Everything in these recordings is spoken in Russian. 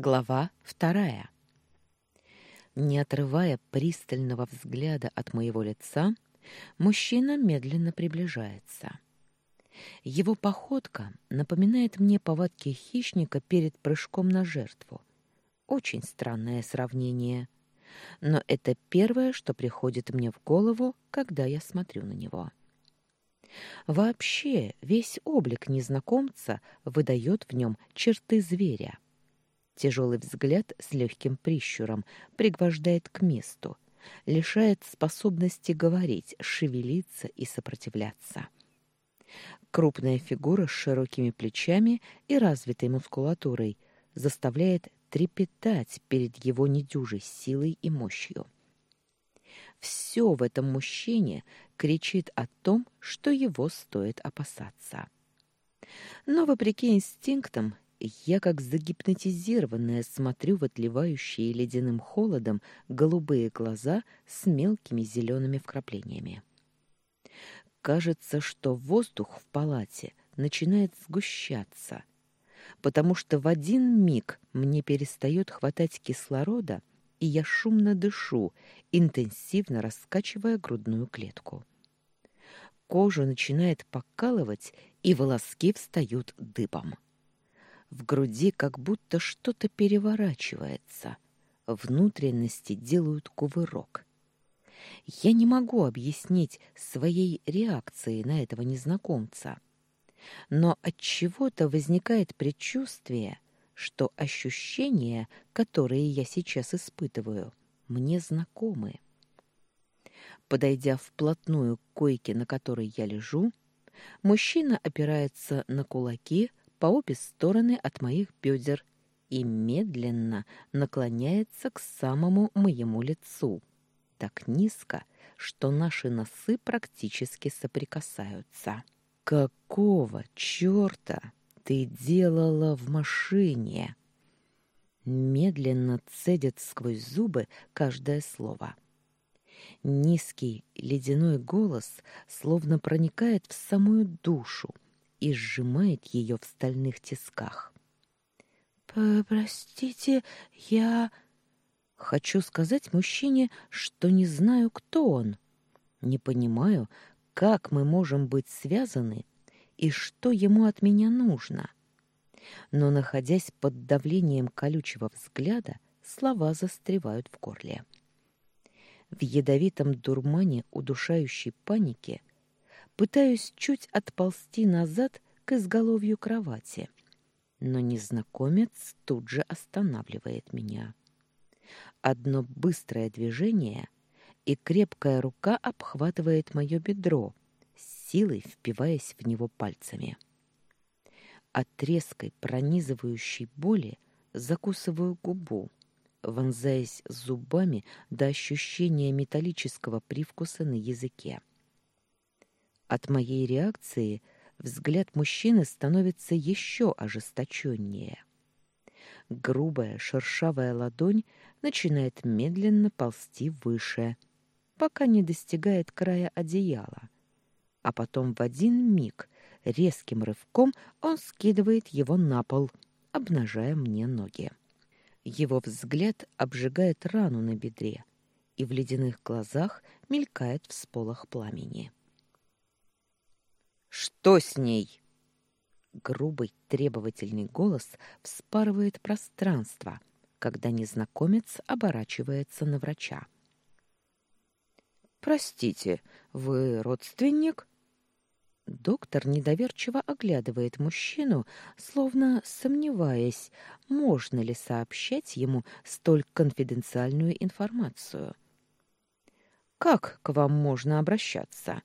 Глава вторая. Не отрывая пристального взгляда от моего лица, мужчина медленно приближается. Его походка напоминает мне повадки хищника перед прыжком на жертву. Очень странное сравнение. Но это первое, что приходит мне в голову, когда я смотрю на него. Вообще, весь облик незнакомца выдает в нем черты зверя. Тяжелый взгляд с легким прищуром пригвождает к месту, лишает способности говорить, шевелиться и сопротивляться. Крупная фигура с широкими плечами и развитой мускулатурой заставляет трепетать перед его недюжей силой и мощью. Все в этом мужчине кричит о том, что его стоит опасаться. Но, вопреки инстинктам, я, как загипнотизированная, смотрю в отливающие ледяным холодом голубые глаза с мелкими зелеными вкраплениями. Кажется, что воздух в палате начинает сгущаться, потому что в один миг мне перестает хватать кислорода, и я шумно дышу, интенсивно раскачивая грудную клетку. Кожу начинает покалывать, и волоски встают дыбом. В груди как будто что-то переворачивается. Внутренности делают кувырок. Я не могу объяснить своей реакции на этого незнакомца. Но от чего-то возникает предчувствие, что ощущения, которые я сейчас испытываю, мне знакомы. Подойдя вплотную к койке, на которой я лежу, мужчина опирается на кулаки, по обе стороны от моих бедер и медленно наклоняется к самому моему лицу, так низко, что наши носы практически соприкасаются. «Какого черта ты делала в машине?» Медленно цедит сквозь зубы каждое слово. Низкий ледяной голос словно проникает в самую душу, и сжимает ее в стальных тисках. «Простите, я...» Хочу сказать мужчине, что не знаю, кто он. Не понимаю, как мы можем быть связаны и что ему от меня нужно. Но, находясь под давлением колючего взгляда, слова застревают в горле. В ядовитом дурмане удушающей паники Пытаюсь чуть отползти назад к изголовью кровати, но незнакомец тут же останавливает меня. Одно быстрое движение, и крепкая рука обхватывает мое бедро, силой впиваясь в него пальцами. От резкой пронизывающей боли закусываю губу, вонзаясь зубами до ощущения металлического привкуса на языке. От моей реакции взгляд мужчины становится еще ожесточеннее. Грубая шершавая ладонь начинает медленно ползти выше, пока не достигает края одеяла. А потом в один миг резким рывком он скидывает его на пол, обнажая мне ноги. Его взгляд обжигает рану на бедре, и в ледяных глазах мелькает всполох пламени. Что с ней? Грубый, требовательный голос вспарывает пространство, когда незнакомец оборачивается на врача. Простите, вы родственник? Доктор недоверчиво оглядывает мужчину, словно сомневаясь, можно ли сообщать ему столь конфиденциальную информацию. Как к вам можно обращаться?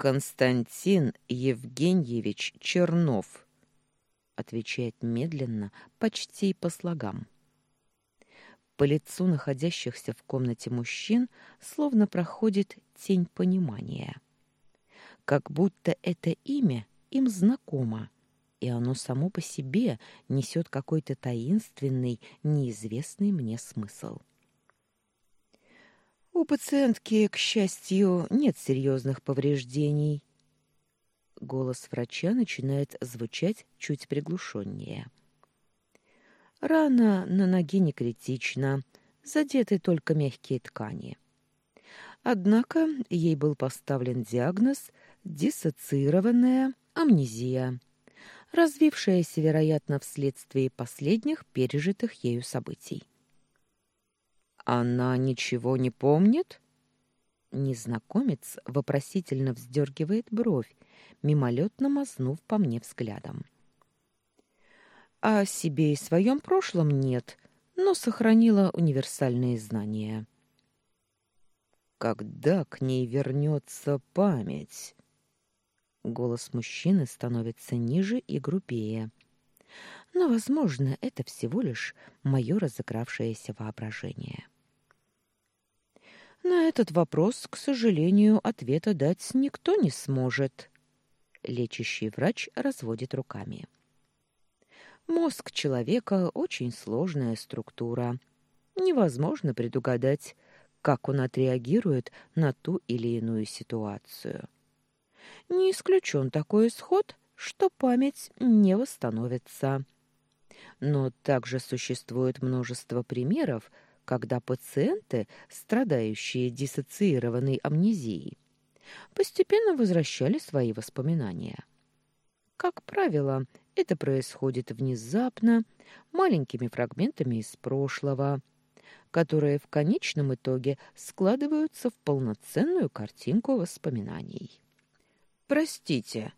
Константин Евгеньевич Чернов, отвечает медленно, почти по слогам. По лицу находящихся в комнате мужчин словно проходит тень понимания. Как будто это имя им знакомо, и оно само по себе несет какой-то таинственный, неизвестный мне смысл. У пациентки, к счастью, нет серьезных повреждений. Голос врача начинает звучать чуть приглушеннее. Рана на ноге не критична, задеты только мягкие ткани. Однако ей был поставлен диагноз диссоциированная амнезия, развившаяся, вероятно, вследствие последних пережитых ею событий. «Она ничего не помнит?» Незнакомец вопросительно вздергивает бровь, мимолетно мазнув по мне взглядом. О себе и своем прошлом нет, но сохранила универсальные знания. Когда к ней вернется память? Голос мужчины становится ниже и грубее. Но, возможно, это всего лишь мое разыгравшееся воображение. На этот вопрос, к сожалению, ответа дать никто не сможет. Лечащий врач разводит руками. Мозг человека очень сложная структура. Невозможно предугадать, как он отреагирует на ту или иную ситуацию. Не исключен такой исход, что память не восстановится. Но также существует множество примеров, когда пациенты, страдающие диссоциированной амнезией, постепенно возвращали свои воспоминания. Как правило, это происходит внезапно, маленькими фрагментами из прошлого, которые в конечном итоге складываются в полноценную картинку воспоминаний. «Простите»,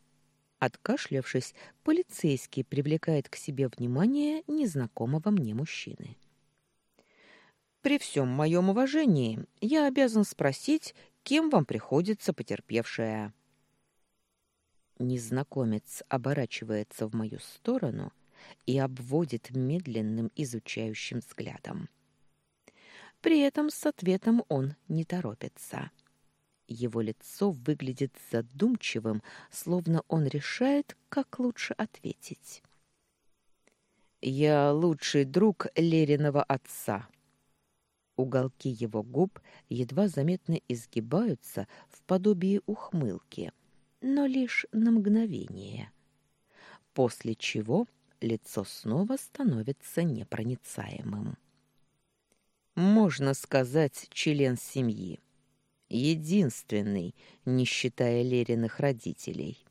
Откашлявшись, полицейский привлекает к себе внимание незнакомого мне мужчины. При всем моем уважении я обязан спросить, кем вам приходится потерпевшая. Незнакомец оборачивается в мою сторону и обводит медленным изучающим взглядом. При этом с ответом он не торопится. Его лицо выглядит задумчивым, словно он решает, как лучше ответить. «Я лучший друг Лериного отца», Уголки его губ едва заметно изгибаются в подобии ухмылки, но лишь на мгновение. После чего лицо снова становится непроницаемым. Можно сказать, член семьи. Единственный, не считая Лериных родителей.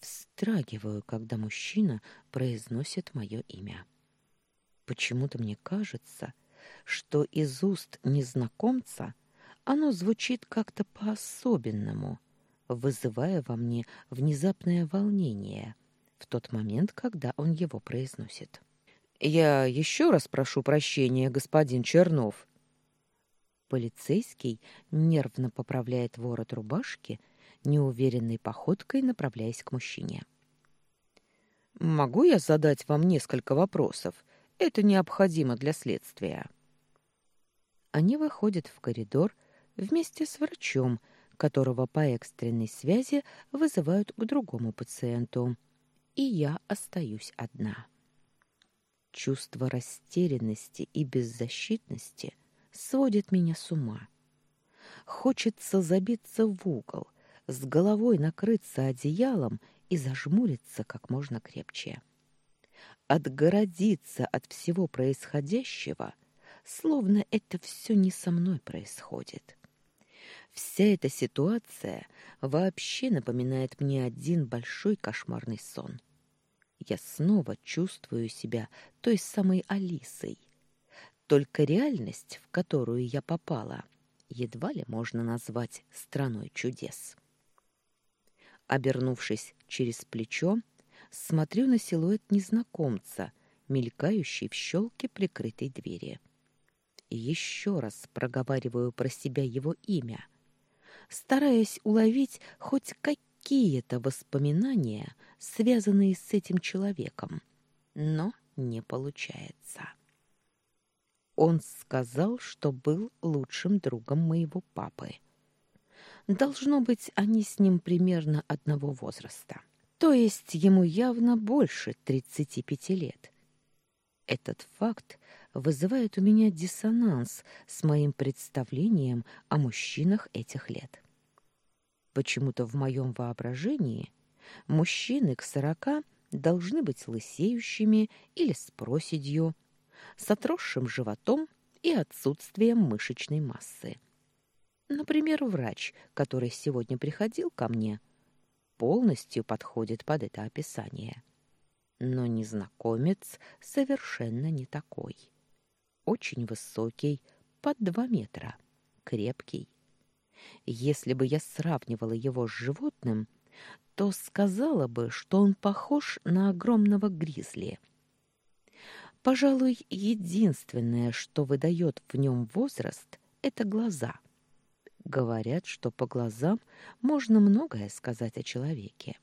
Встрагиваю, когда мужчина произносит мое имя. Почему-то мне кажется, что из уст незнакомца оно звучит как-то по-особенному, вызывая во мне внезапное волнение в тот момент, когда он его произносит. «Я еще раз прошу прощения, господин Чернов». Полицейский нервно поправляет ворот рубашки, неуверенной походкой направляясь к мужчине. «Могу я задать вам несколько вопросов?» Это необходимо для следствия. Они выходят в коридор вместе с врачом, которого по экстренной связи вызывают к другому пациенту. И я остаюсь одна. Чувство растерянности и беззащитности сводит меня с ума. Хочется забиться в угол, с головой накрыться одеялом и зажмуриться как можно крепче отгородиться от всего происходящего, словно это все не со мной происходит. Вся эта ситуация вообще напоминает мне один большой кошмарный сон. Я снова чувствую себя той самой Алисой. Только реальность, в которую я попала, едва ли можно назвать страной чудес. Обернувшись через плечо, смотрю на силуэт незнакомца, мелькающий в щелке прикрытой двери. И еще раз проговариваю про себя его имя, стараясь уловить хоть какие-то воспоминания, связанные с этим человеком, но не получается. Он сказал, что был лучшим другом моего папы. Должно быть, они с ним примерно одного возраста. То есть ему явно больше 35 лет. Этот факт вызывает у меня диссонанс с моим представлением о мужчинах этих лет. Почему-то в моем воображении мужчины к сорока должны быть лысеющими или с проседью, с отросшим животом и отсутствием мышечной массы. Например, врач, который сегодня приходил ко мне, полностью подходит под это описание. Но незнакомец совершенно не такой. Очень высокий, под два метра, крепкий. Если бы я сравнивала его с животным, то сказала бы, что он похож на огромного гризли. Пожалуй, единственное, что выдает в нем возраст, это глаза. Говорят, что по глазам можно многое сказать о человеке.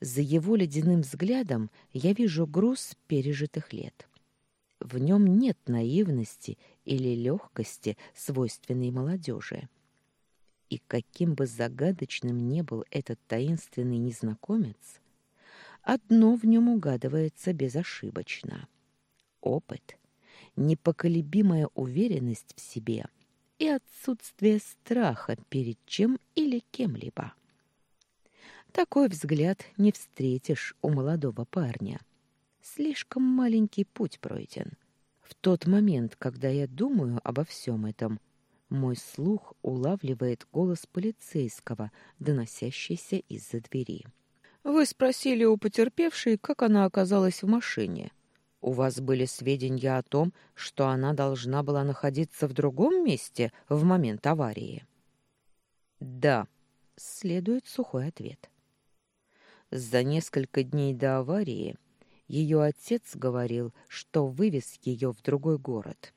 За его ледяным взглядом я вижу груз пережитых лет. В нем нет наивности или легкости, свойственной молодежи. И каким бы загадочным ни был этот таинственный незнакомец, одно в нем угадывается безошибочно. Опыт, непоколебимая уверенность в себе и отсутствие страха перед чем или кем-либо. Такой взгляд не встретишь у молодого парня. Слишком маленький путь пройден. В тот момент, когда я думаю обо всем этом, мой слух улавливает голос полицейского, доносящийся из-за двери. «Вы спросили у потерпевшей, как она оказалась в машине. У вас были сведения о том, что она должна была находиться в другом месте в момент аварии?» «Да», — следует сухой ответ. За несколько дней до аварии ее отец говорил, что вывез ее в другой город.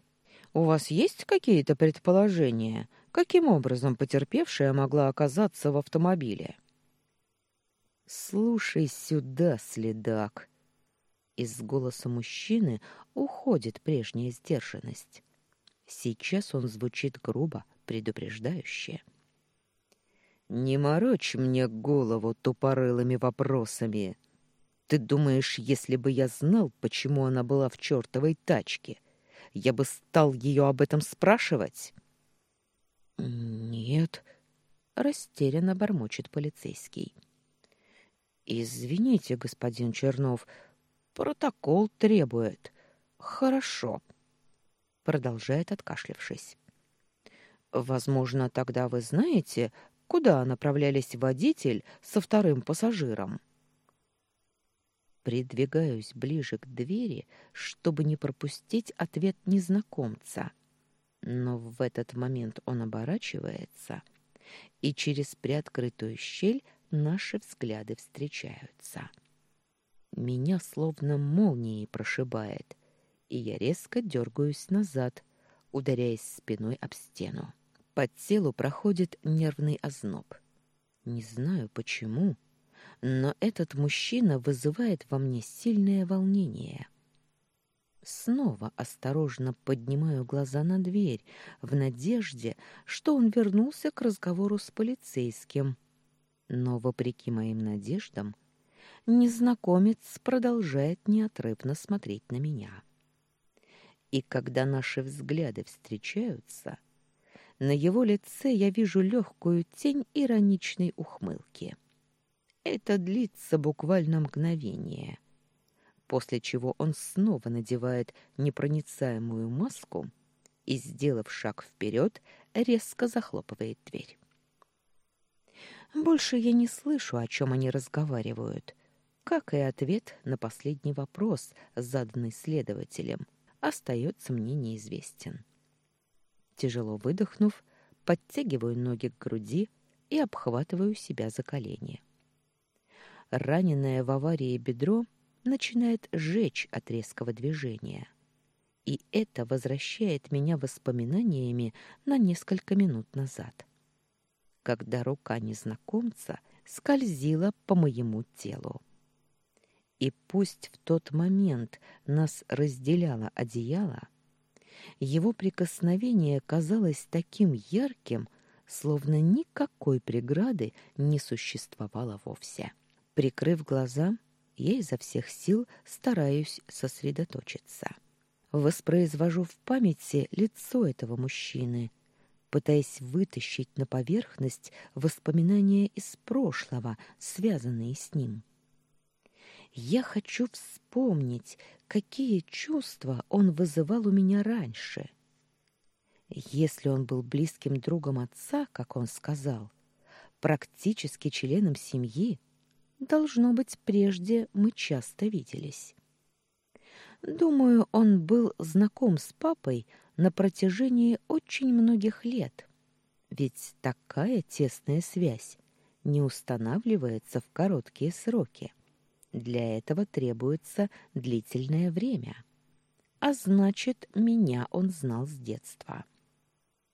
У вас есть какие-то предположения, каким образом потерпевшая могла оказаться в автомобиле? Слушай сюда, следак. Из голоса мужчины уходит прежняя сдержанность. Сейчас он звучит грубо, предупреждающе. Не морочь мне голову тупорылыми вопросами. Ты думаешь, если бы я знал, почему она была в чертовой тачке, я бы стал ее об этом спрашивать? Нет, растерянно бормочет полицейский. Извините, господин Чернов, протокол требует. Хорошо, продолжает откашлявшись. Возможно, тогда вы знаете, куда направлялись водитель со вторым пассажиром. Придвигаюсь ближе к двери, чтобы не пропустить ответ незнакомца. Но в этот момент он оборачивается, и через приоткрытую щель наши взгляды встречаются. Меня словно молнией прошибает, и я резко дергаюсь назад, ударяясь спиной об стену. По телу проходит нервный озноб. Не знаю почему, но этот мужчина вызывает во мне сильное волнение. Снова осторожно поднимаю глаза на дверь в надежде, что он вернулся к разговору с полицейским. Но, вопреки моим надеждам, незнакомец продолжает неотрывно смотреть на меня. И когда наши взгляды встречаются, на его лице я вижу легкую тень ироничной ухмылки. Это длится буквально мгновение, после чего он снова надевает непроницаемую маску и, сделав шаг вперед, резко захлопывает дверь. Больше я не слышу, о чем они разговаривают, как и ответ на последний вопрос, заданный следователем, остается мне неизвестен. Тяжело выдохнув, подтягиваю ноги к груди и обхватываю себя за колени раненое в аварии бедро начинает жечь от резкого движения. И это возвращает меня воспоминаниями на несколько минут назад, когда рука незнакомца скользила по моему телу. И пусть в тот момент нас разделяло одеяло, его прикосновение казалось таким ярким, словно никакой преграды не существовало вовсе. Прикрыв глаза, я изо всех сил стараюсь сосредоточиться. Воспроизвожу в памяти лицо этого мужчины, пытаясь вытащить на поверхность воспоминания из прошлого, связанные с ним. Я хочу вспомнить, какие чувства он вызывал у меня раньше. Если он был близким другом отца, как он сказал, практически членом семьи, должно быть, прежде мы часто виделись. Думаю, он был знаком с папой на протяжении очень многих лет. Ведь такая тесная связь не устанавливается в короткие сроки. Для этого требуется длительное время. А значит, меня он знал с детства.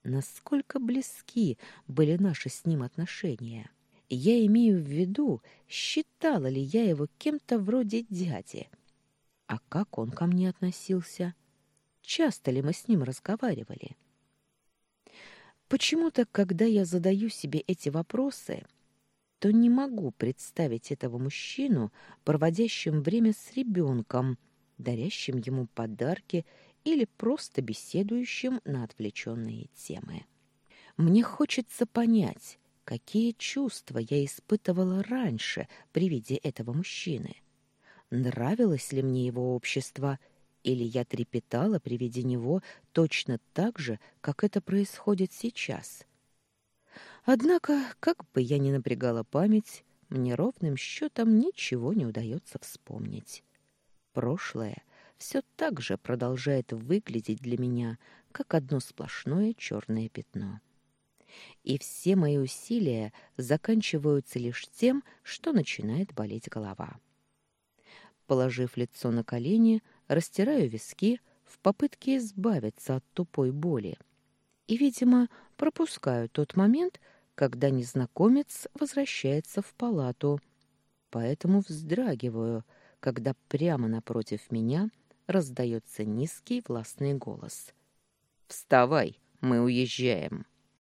Насколько близки были наши с ним отношения? Я имею в виду, считала ли я его кем-то вроде дяди. А как он ко мне относился? Часто ли мы с ним разговаривали? Почему-то, когда я задаю себе эти вопросы, то не могу представить этого мужчину, проводящим время с ребенком, дарящим ему подарки или просто беседующим на отвлеченные темы. Мне хочется понять, какие чувства я испытывала раньше при виде этого мужчины. Нравилось ли мне его общество, или я трепетала при виде него точно так же, как это происходит сейчас — Однако, как бы я ни напрягала память, мне ровным счетом ничего не удается вспомнить. Прошлое все так же продолжает выглядеть для меня, как одно сплошное черное пятно. И все мои усилия заканчиваются лишь тем, что начинает болеть голова. Положив лицо на колени, растираю виски в попытке избавиться от тупой боли. И, видимо, пропускаю тот момент, когда незнакомец возвращается в палату, поэтому вздрагиваю, когда прямо напротив меня раздается низкий властный голос. «Вставай, мы уезжаем!»